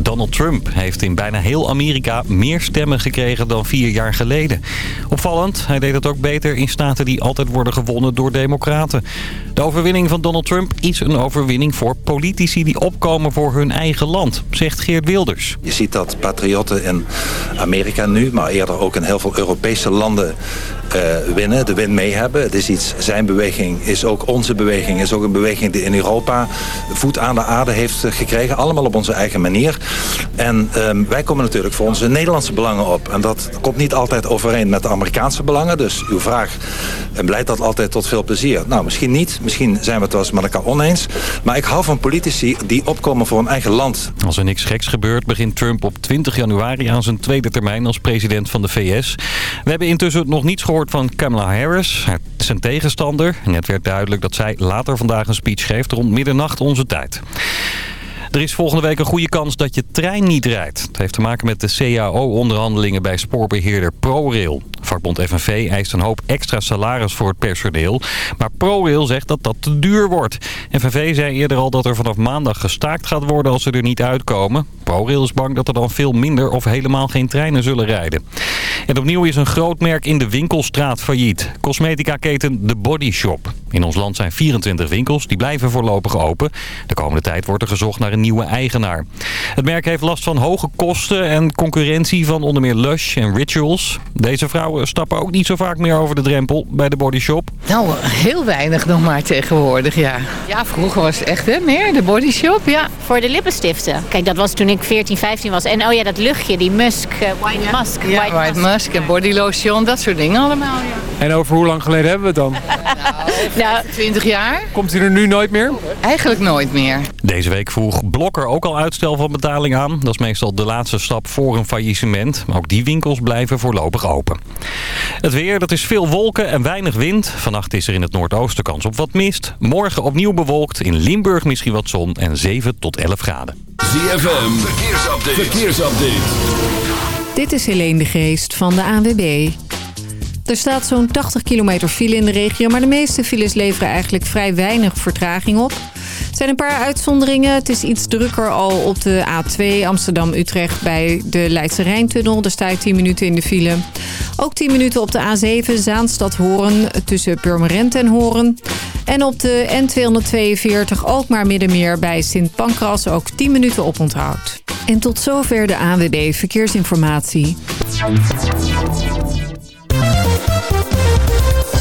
Donald Trump heeft in bijna heel Amerika meer stemmen gekregen dan vier jaar geleden. Opvallend, hij deed het ook beter in staten die altijd worden gewonnen door democraten. De overwinning van Donald Trump is een overwinning voor politici die opkomen voor hun eigen land, zegt Geert Wilders. Je ziet dat patriotten in Amerika nu, maar eerder ook in heel veel Europese landen uh, winnen, de win mee hebben. Het is iets, zijn beweging is ook onze beweging, is ook een beweging die in Europa voet aan de aarde heeft gekregen. Allemaal op onze eigen manier. En um, wij komen natuurlijk voor onze Nederlandse belangen op. En dat komt niet altijd overeen met de Amerikaanse belangen. Dus uw vraag en leidt dat altijd tot veel plezier. Nou, misschien niet. Misschien zijn we het wel eens met elkaar oneens. Maar ik hou van politici die opkomen voor hun eigen land. Als er niks geks gebeurt, begint Trump op 20 januari aan zijn tweede termijn als president van de VS. We hebben intussen nog niets gehoord van Kamala Harris, zijn tegenstander. Net werd duidelijk dat zij later vandaag een speech geeft rond middernacht onze tijd. Er is volgende week een goede kans dat je trein niet rijdt. Het heeft te maken met de CAO-onderhandelingen bij spoorbeheerder ProRail. Vakbond FNV eist een hoop extra salaris voor het personeel. Maar ProRail zegt dat dat te duur wordt. FNV zei eerder al dat er vanaf maandag gestaakt gaat worden als ze er niet uitkomen. ProRail is bang dat er dan veel minder of helemaal geen treinen zullen rijden. En opnieuw is een groot merk in de winkelstraat failliet. Cosmetica-keten The Body Shop. In ons land zijn 24 winkels, die blijven voorlopig open. De komende tijd wordt er gezocht naar een nieuwe eigenaar. Het merk heeft last van hoge kosten en concurrentie van onder meer Lush en Rituals. Deze vrouwen stappen ook niet zo vaak meer over de drempel bij de bodyshop. Nou, heel weinig nog maar tegenwoordig, ja. Ja, vroeger was het echt hè, meer de bodyshop, ja. Voor de lippenstiften. Kijk, dat was toen ik 14, 15 was. En oh ja, dat luchtje, die musk, uh, white ja. musk. Ja, white, white musk en body lotion, dat soort dingen allemaal, ja. En over hoe lang geleden hebben we het dan? nou, 20 jaar. Komt u er nu nooit meer? Eigenlijk nooit meer. Deze week vroeg Blokker ook al uitstel van betaling aan. Dat is meestal de laatste stap voor een faillissement. Maar ook die winkels blijven voorlopig open. Het weer, dat is veel wolken en weinig wind. Vannacht is er in het noordoosten kans op wat mist. Morgen opnieuw bewolkt. In Limburg misschien wat zon en 7 tot 11 graden. ZFM, verkeersupdate. verkeersupdate. Dit is Helene de Geest van de ANWB. Er staat zo'n 80 kilometer file in de regio, maar de meeste files leveren eigenlijk vrij weinig vertraging op. Er zijn een paar uitzonderingen. Het is iets drukker al op de A2 Amsterdam-Utrecht bij de Leidse Rijntunnel. Daar sta je 10 minuten in de file. Ook 10 minuten op de A7 Zaanstad-Horen tussen Purmerend en Horen. En op de N242 ook maar Middenmeer bij Sint Pancras ook 10 minuten op onthoud. En tot zover de ANWB Verkeersinformatie.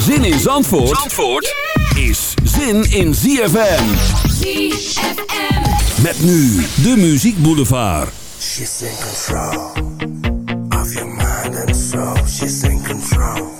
Zin in Zandvoort, Zandvoort is zin in ZFM. ZFM. Met nu de Muziek Boulevard. She's in control of your mind and soul. She's in control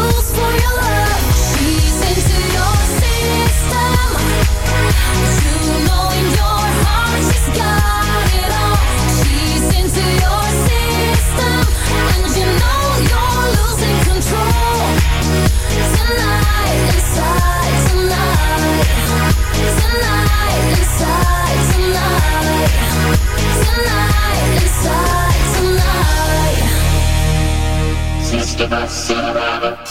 Shabbat.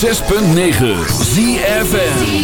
106.9 ZFN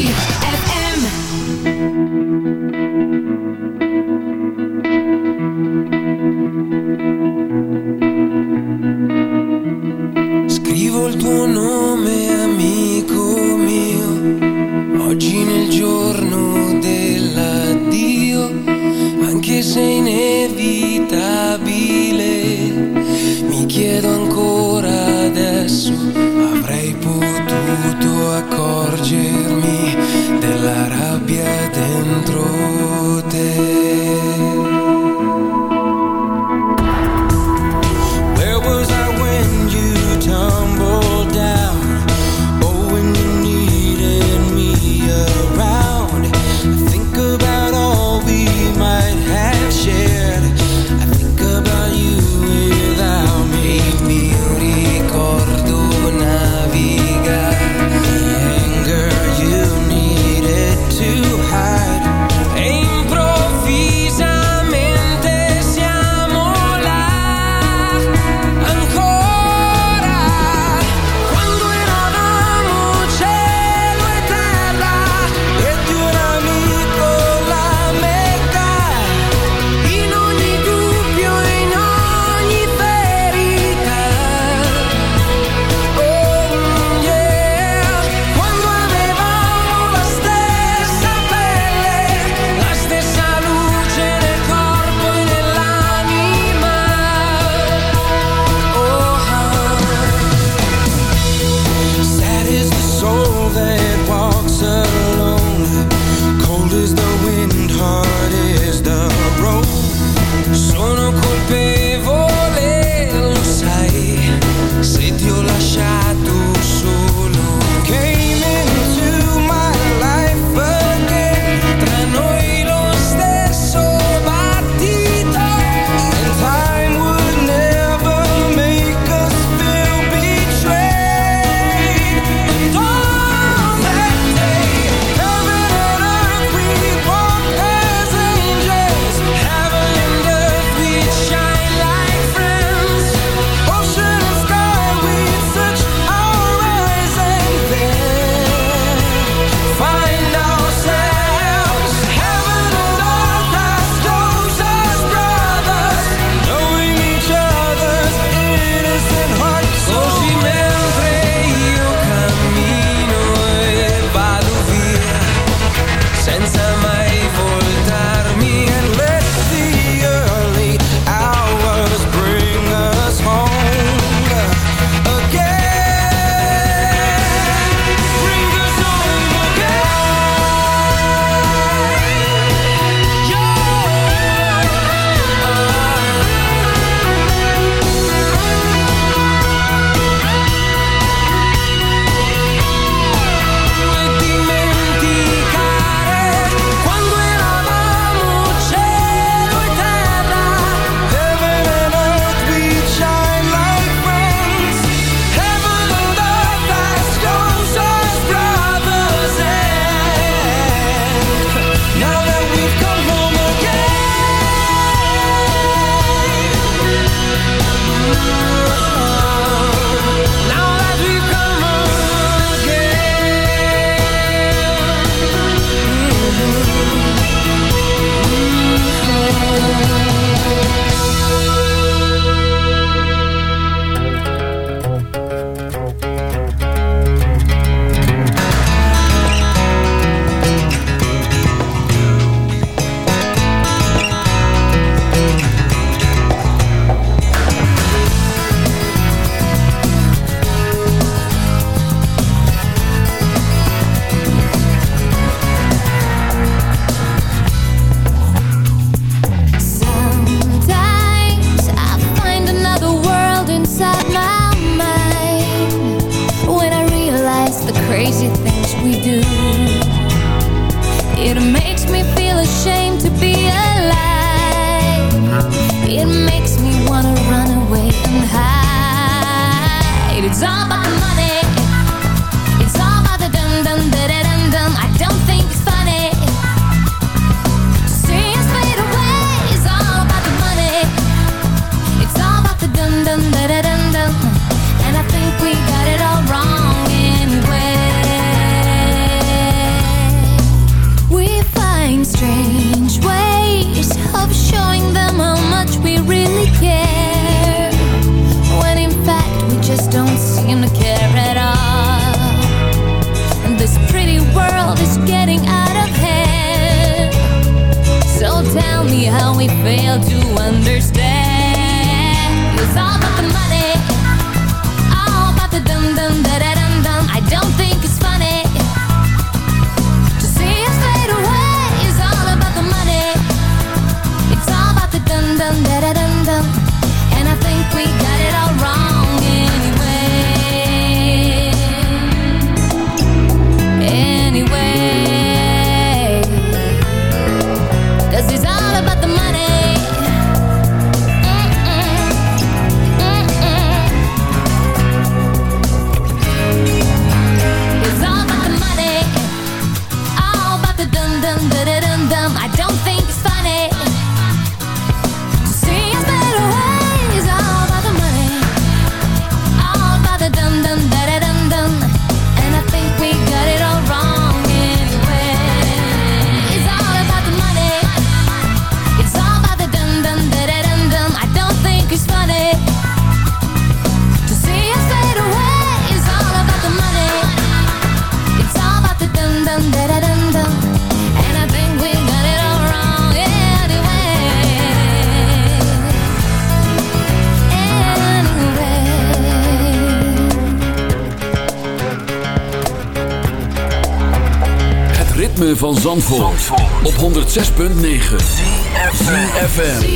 106.9 FM.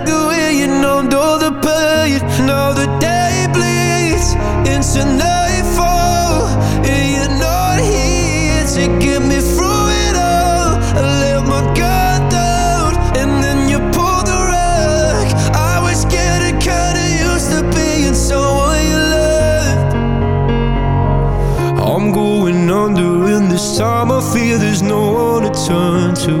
the pain, now the day bleeds into nightfall. And you're not here to get me through it all. I let my guard down and then you pulled the rug. I was getting kinda used to being someone you loved. I'm going under and this time. I fear there's no one to turn to.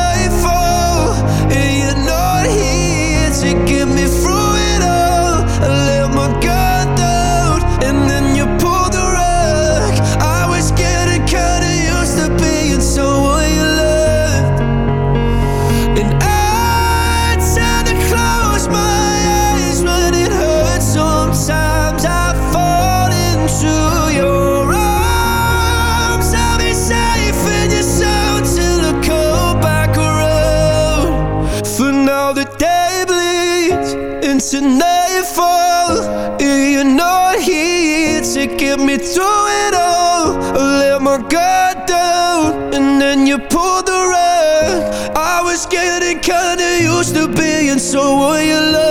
nightfall. You're not here to get me through it all I let my guard down And then you pulled the rug. I was getting kinda used to being so you love.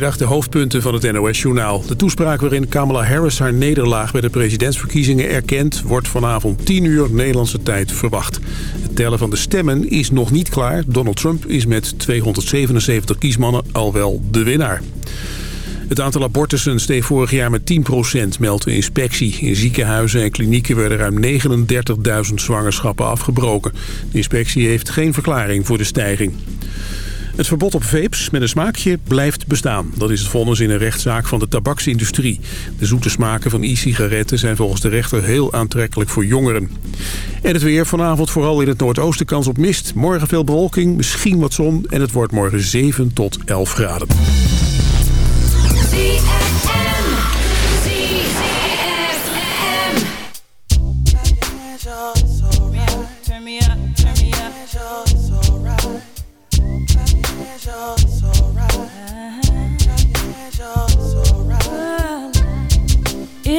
De hoofdpunten van het NOS-journaal. De toespraak waarin Kamala Harris haar nederlaag bij de presidentsverkiezingen erkent... wordt vanavond 10 uur Nederlandse tijd verwacht. Het tellen van de stemmen is nog niet klaar. Donald Trump is met 277 kiesmannen al wel de winnaar. Het aantal abortussen steeg vorig jaar met 10% meldt de inspectie. In ziekenhuizen en klinieken werden ruim 39.000 zwangerschappen afgebroken. De inspectie heeft geen verklaring voor de stijging. Het verbod op vapes met een smaakje blijft bestaan. Dat is het vonnis in een rechtszaak van de tabaksindustrie. De zoete smaken van e-sigaretten zijn volgens de rechter heel aantrekkelijk voor jongeren. En het weer vanavond vooral in het noordoosten kans op mist. Morgen veel bewolking, misschien wat zon en het wordt morgen 7 tot 11 graden.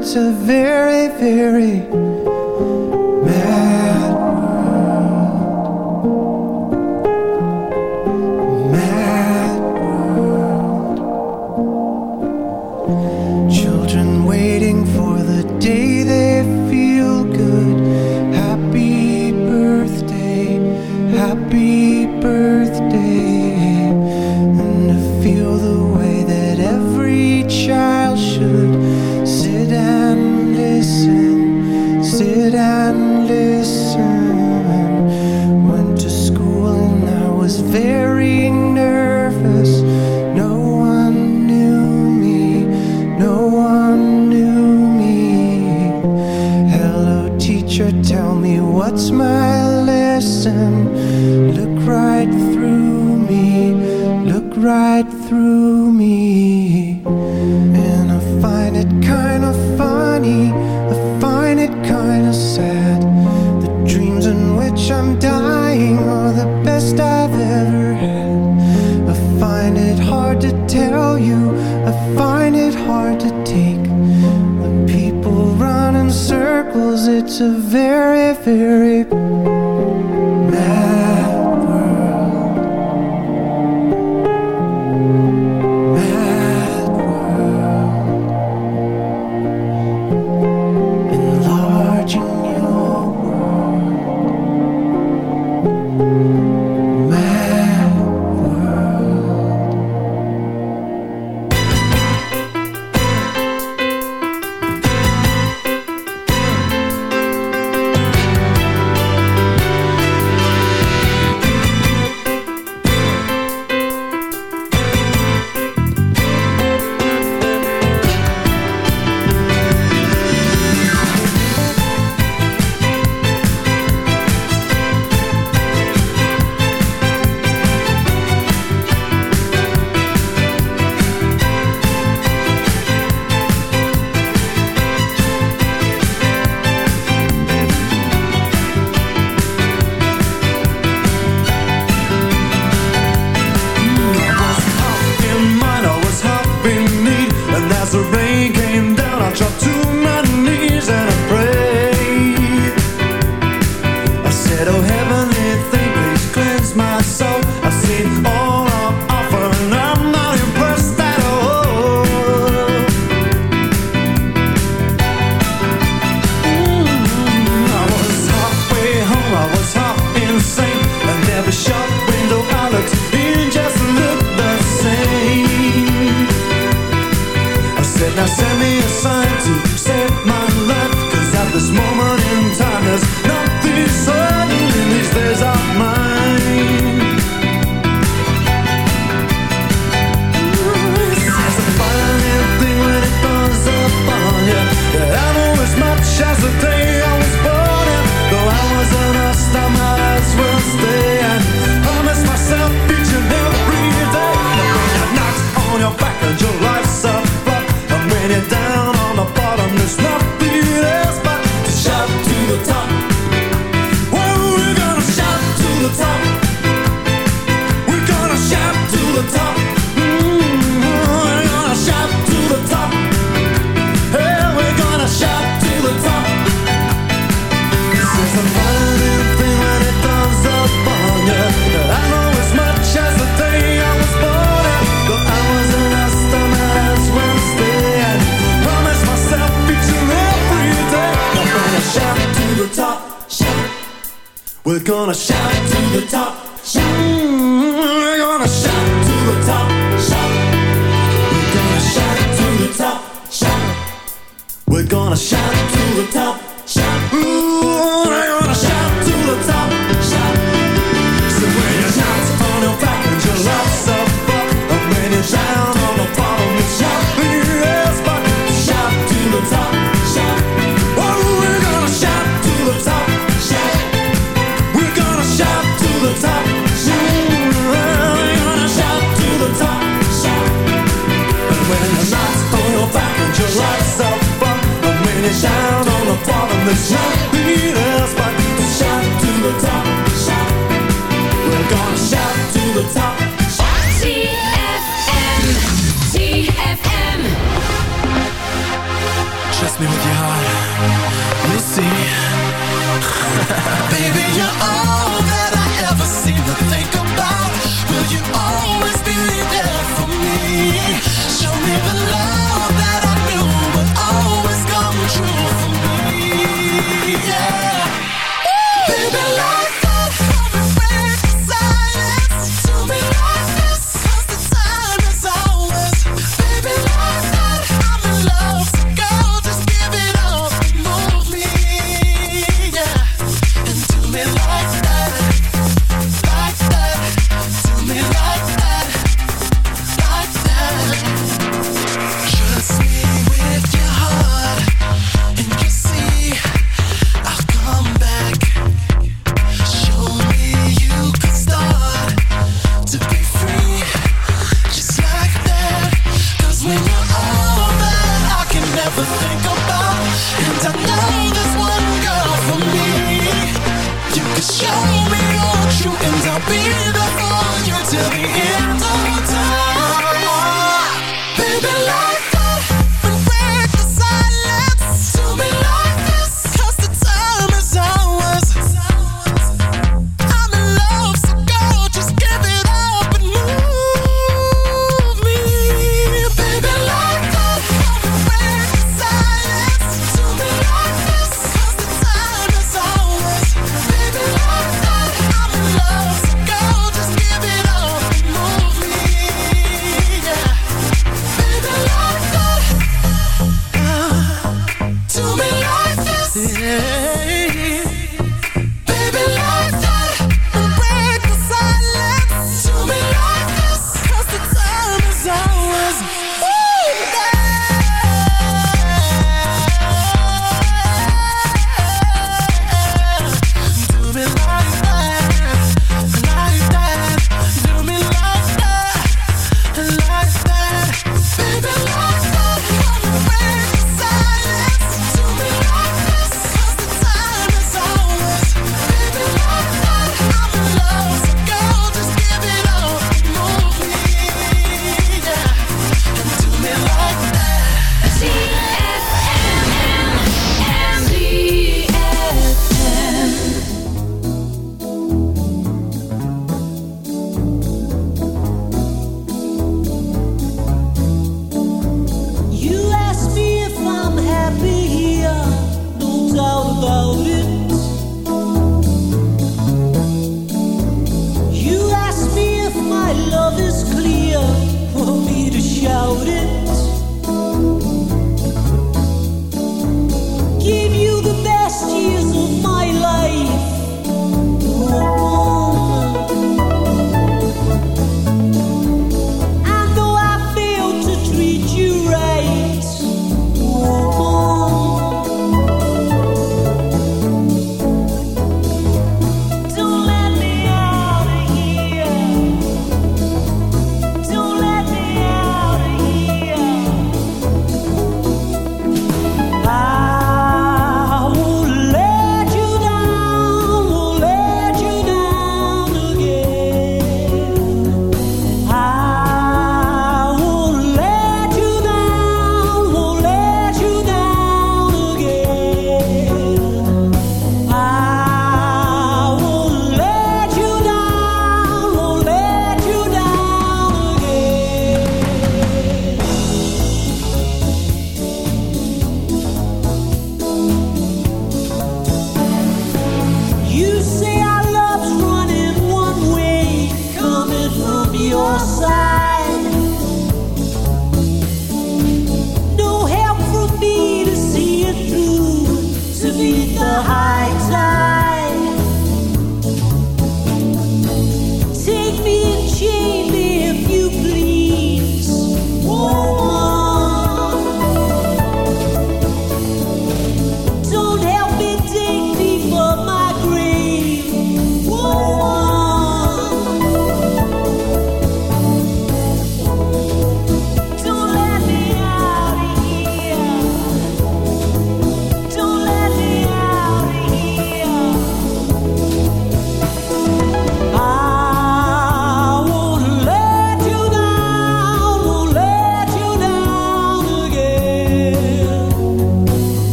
It's a very,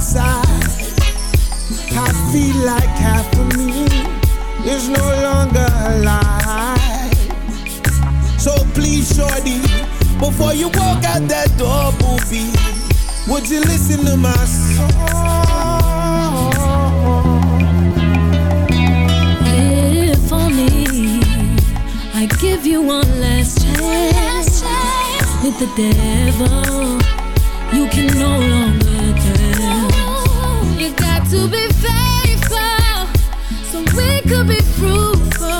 side, I feel like half of me is no longer alive. So please, shorty, before you walk out that door, would you listen to my song? If only I give you one last chance with the devil, you can no longer to be faithful so we could be fruitful.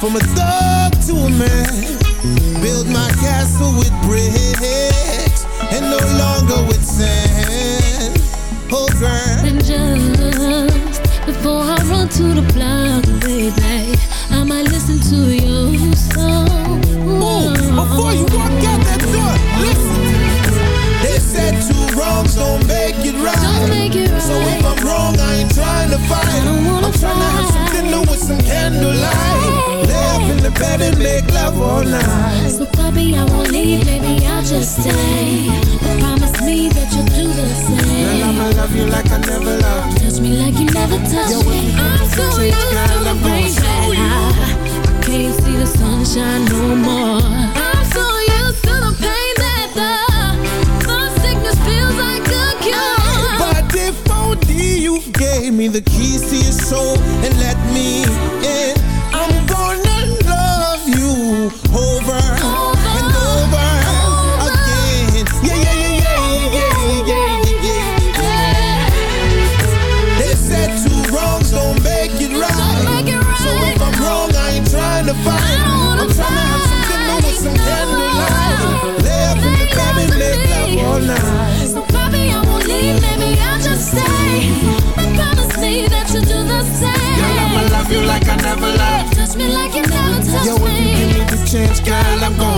from a thug to a man. Build my castle with bricks and no longer with sand. Oh, girl. And just before I run to the block, baby, I might listen to your song. Make love all night. So, puppy, I won't leave, baby, I'll just stay. But promise me that you'll do the same. Girl, I'ma love you like I never loved. Touch me like you never touched me. I'm so used to the rain that I can't see the sunshine no more. I'm so used to the pain that the, the sickness feels like a cure. But if only you gave me the keys to your soul and let me in,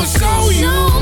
gon' show you.